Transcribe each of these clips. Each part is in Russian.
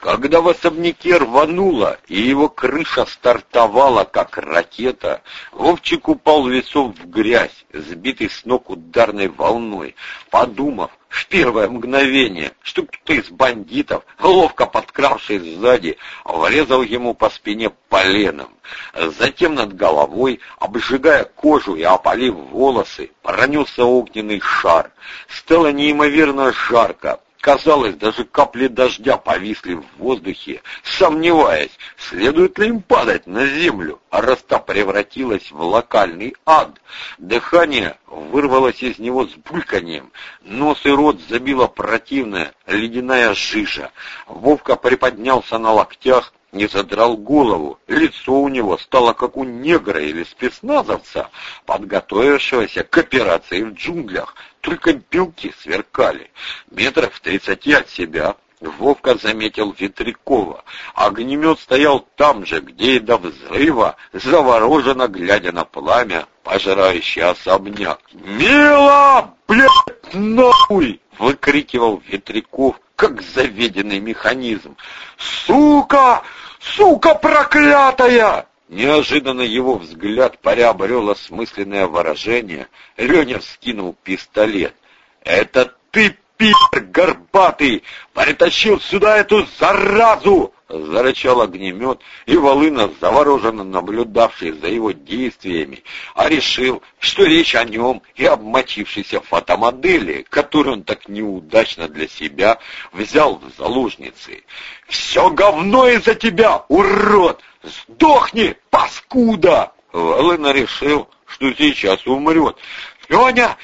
Когда в особняке рвануло, и его крыша стартовала, как ракета, Вовчик упал лицом в грязь, сбитый с ног ударной волной, подумав в первое мгновение, что кто-то из бандитов, ловко подкравшись сзади, врезал ему по спине поленом. Затем над головой, обжигая кожу и опалив волосы, пронесся огненный шар. Стало неимоверно жарко, Казалось, даже капли дождя повисли в воздухе, сомневаясь, следует ли им падать на землю, а раста превратилась в локальный ад. Дыхание вырвалось из него с бульканьем, нос и рот забила противная ледяная жижа. Вовка приподнялся на локтях, не задрал голову. Лицо у него стало как у негра или спецназовца, подготовившегося к операции в джунглях. Только белки сверкали. Метров в тридцати от себя Вовка заметил Ветрякова. Огнемет стоял там же, где и до взрыва, завороженно глядя на пламя, пожирающий особняк. «Мила, блядь, нахуй!» — выкрикивал Ветряков, как заведенный механизм. «Сука! Сука проклятая!» Неожиданно его взгляд приобрел осмысленное выражение. Леня вскинул пистолет. «Это ты, пи***р горбатый, притащил сюда эту заразу!» Зарычал огнемет, и Волына, завороженно наблюдавший за его действиями, а решил, что речь о нем и обмочившейся фотомодели, которую он так неудачно для себя взял в заложницы. «Все говно из-за тебя, урод! Сдохни, паскуда!» Волына решил, что сейчас умрет. «Леня,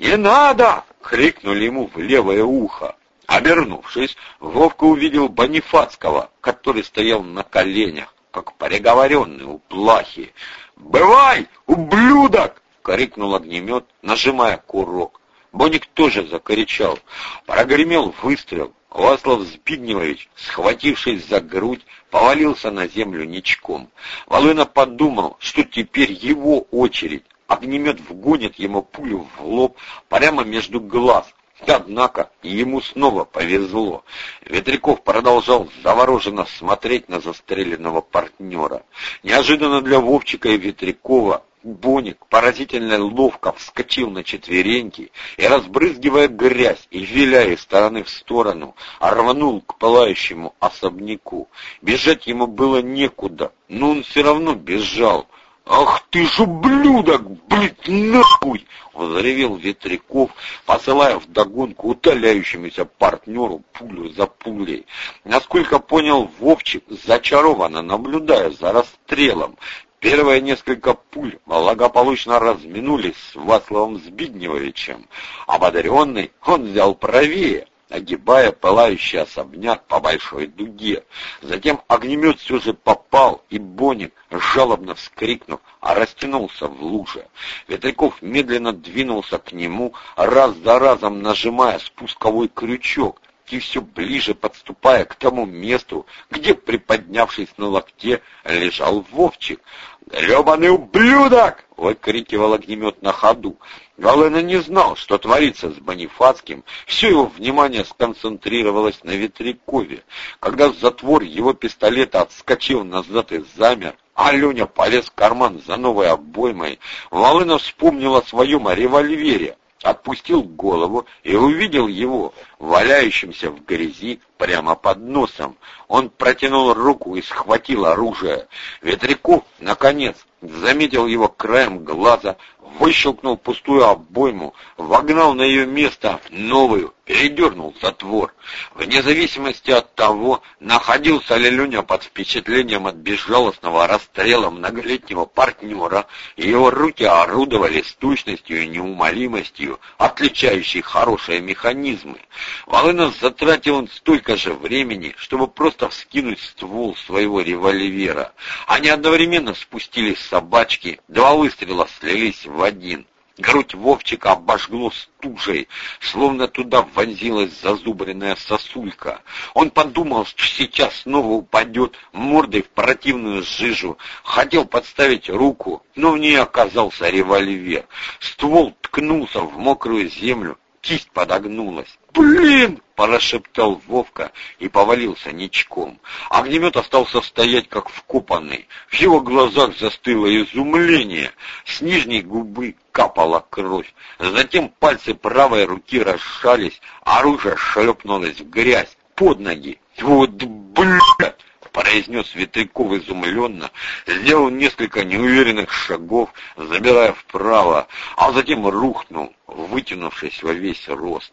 не надо!» — крикнули ему в левое ухо. Обернувшись, Вовка увидел Бонифацкого, который стоял на коленях, как приговоренный у плахи. «Бывай, ублюдок!» — крикнул огнемет, нажимая курок. Боник тоже закричал. Прогремел выстрел. Васлав Збигневович, схватившись за грудь, повалился на землю ничком. Волына подумал, что теперь его очередь. Огнемет вгонит ему пулю в лоб прямо между глаз, Однако ему снова повезло. Ветряков продолжал завороженно смотреть на застреленного партнера. Неожиданно для Вовчика и Ветрякова Боник поразительно ловко вскочил на четвереньки и, разбрызгивая грязь и виляя из стороны в сторону, рванул к пылающему особняку. Бежать ему было некуда, но он все равно бежал. «Ах ты ж ублюдок, блядь, нахуй!» — взревел Ветряков, посылая вдогонку утоляющемуся партнеру пулю за пулей. Насколько понял Вовчик, зачарованно наблюдая за расстрелом, Первые несколько пуль благополучно разминулись с Васловым Збигневовичем. Ободаренный он взял правее, огибая пылающий особняк по большой дуге. Затем огнемет все же попал, и Боник, жалобно вскрикнув, растянулся в луже. Ветряков медленно двинулся к нему, раз за разом нажимая спусковой крючок, и все ближе подступая к тому месту, где, приподнявшись на локте, лежал Вовчик. «Гребаный ублюдок!» — выкрикивал огнемет на ходу. Галена не знал, что творится с Бонифацким, все его внимание сконцентрировалось на Ветрякове. Когда затвор его пистолета отскочил назад и замер, а Леня полез в карман за новой обоймой, Волына вспомнил о своем револьвере, отпустил голову и увидел его, валяющимся в грязи прямо под носом. Он протянул руку и схватил оружие. Ветряков, наконец, заметил его краем глаза, выщелкнул пустую обойму, вогнал на ее место новую, передернул затвор. Вне зависимости от того, находился ли Леня под впечатлением от безжалостного расстрела многолетнего партнера, его руки орудовали с точностью и неумолимостью, отличающей хорошие механизмы. Волынов затратил столько же времени, чтобы просто вскинуть ствол своего револьвера. Они одновременно спустились собачки, два выстрела слились в один. Грудь Вовчика обожгло стужей, словно туда вонзилась зазубренная сосулька. Он подумал, что сейчас снова упадет мордой в противную жижу. Хотел подставить руку, но в ней оказался револьвер. Ствол ткнулся в мокрую землю, кисть подогнулась. блин!» — прошептал Вовка и повалился ничком. Огнемет остался стоять, как вкопанный. В его глазах застыло изумление. С нижней губы капала кровь. Затем пальцы правой руки разжались, оружие шлепнулось в грязь, под ноги. «Вот блядь!» — произнес Ветряков изумленно, сделал несколько неуверенных шагов, забирая вправо, а затем рухнул, вытянувшись во весь рост.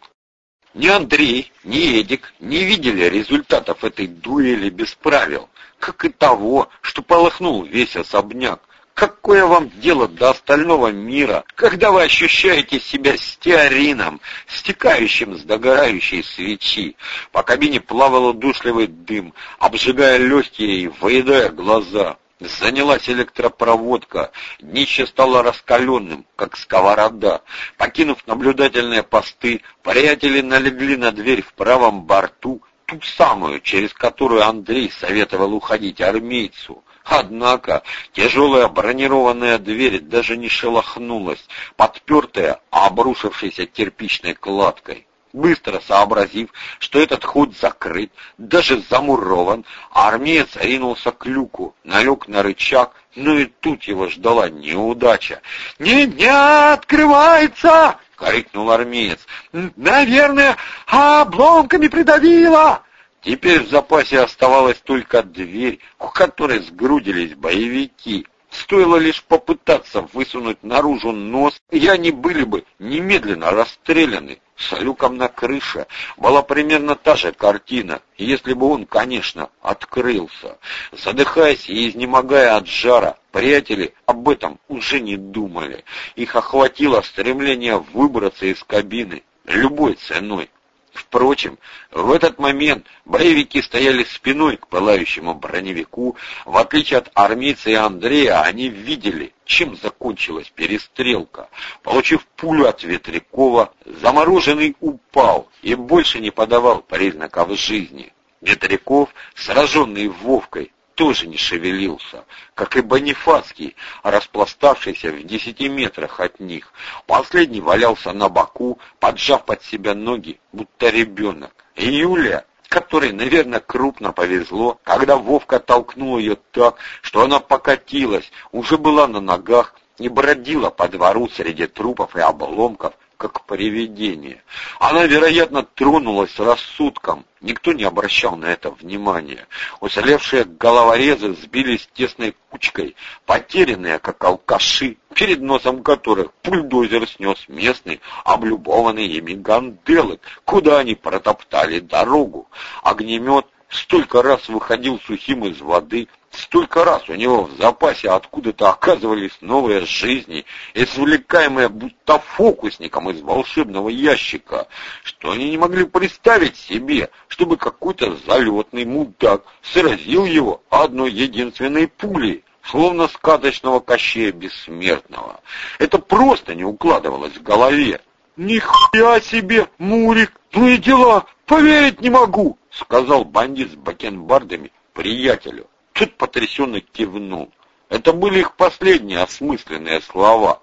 Ни Андрей, ни Эдик не видели результатов этой дуэли без правил, как и того, что полыхнул весь особняк. Какое вам дело до остального мира, когда вы ощущаете себя стеарином, стекающим с догорающей свечи? По кабине плавал удушливый дым, обжигая легкие и выедая глаза. Занялась электропроводка, днище стало раскаленным, как сковорода. Покинув наблюдательные посты, приятели налегли на дверь в правом борту, ту самую, через которую Андрей советовал уходить армейцу. Однако тяжелая бронированная дверь даже не шелохнулась, подпертая обрушившейся кирпичной кладкой. Быстро сообразив, что этот ход закрыт, даже замурован, армеец ринулся к люку, налег на рычаг, но и тут его ждала неудача. «Не, не открывается!» — крикнул армеец. «Наверное, обломками придавило!» Теперь в запасе оставалась только дверь, у которой сгрудились боевики. Стоило лишь попытаться высунуть наружу нос, и они были бы немедленно расстреляны. С люком на крыше была примерно та же картина, если бы он, конечно, открылся. Задыхаясь и изнемогая от жара, приятели об этом уже не думали. Их охватило стремление выбраться из кабины любой ценой. Впрочем, в этот момент боевики стояли спиной к пылающему броневику. В отличие от армейца и Андрея, они видели, чем закончилась перестрелка. Получив пулю от Ветрякова, замороженный упал и больше не подавал признаков жизни. Ветряков, сраженный Вовкой, тоже не шевелился, как и Бонифацкий, распластавшийся в десяти метрах от них. Последний валялся на боку, поджав под себя ноги, будто ребенок. И Юлия, которой, наверное, крупно повезло, когда Вовка толкнул ее так, что она покатилась, уже была на ногах и бродила по двору среди трупов и обломков, как привидение. Она, вероятно, тронулась рассудком. Никто не обращал на это внимания. Уцелевшие головорезы сбились тесной кучкой, потерянные, как алкаши, перед носом которых бульдозер снес местный, облюбованный ими ганделок, куда они протоптали дорогу. Огнемет столько раз выходил сухим из воды, Столько раз у него в запасе откуда-то оказывались новые жизни, извлекаемые будто фокусником из волшебного ящика, что они не могли представить себе, чтобы какой-то залетный мудак сразил его одной единственной пулей, словно сказочного кощея бессмертного. Это просто не укладывалось в голове. «Нихуя себе, Мурик! Ну и дела! Поверить не могу!» — сказал бандит с бакенбардами приятелю. Тот потрясенно кивнул. Это были их последние осмысленные слова.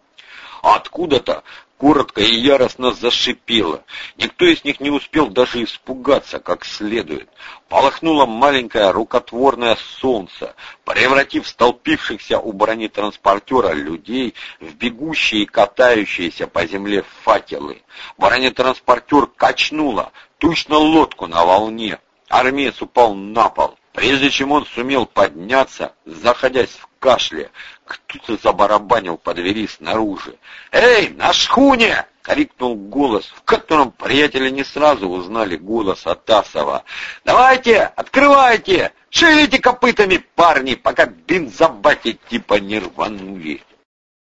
Откуда-то коротко и яростно зашипело. Никто из них не успел даже испугаться как следует. Полохнуло маленькое рукотворное солнце, превратив столпившихся у бронетранспортера людей в бегущие и катающиеся по земле факелы. Бронетранспортер качнуло, точно лодку на волне. Армеец упал на пол. Прежде чем он сумел подняться, заходясь в кашле, кто-то забарабанил по двери снаружи. «Эй, на шхуне!» — крикнул голос, в котором приятели не сразу узнали голос Атасова. «Давайте, открывайте! Шевелите копытами, парни, пока бензобаки типа не рванули!»